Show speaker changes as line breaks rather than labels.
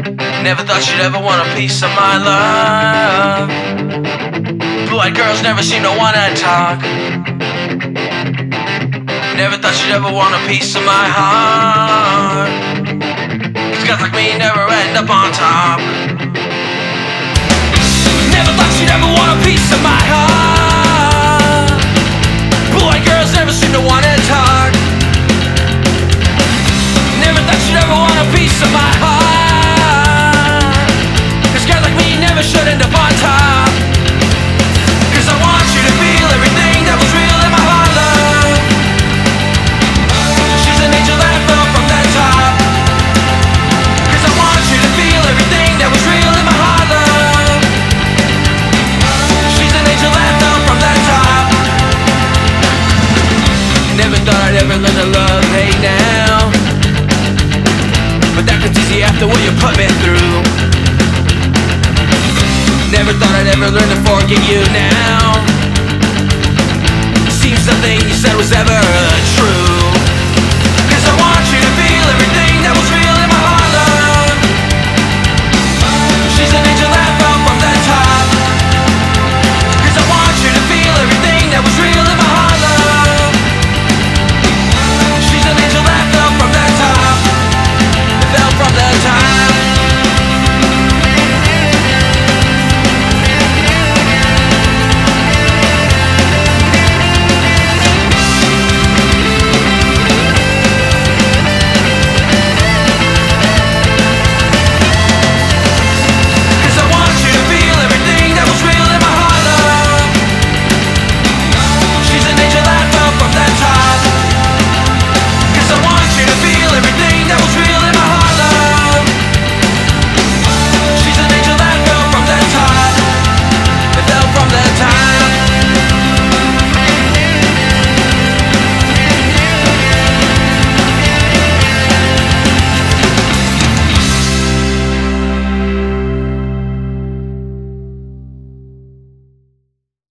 Never thought you'd ever want a piece of my love. Blue-eyed girls never seem to wanna talk. Never thought you'd ever want a piece of my heart. Cause guys like me never end up on top. Never thought you'd ever want a piece of Never thought I'd ever learn to love, hey now. But that comes easy after what you put me through. Never thought I'd ever learn to forget you now. Seems nothing you said was ever.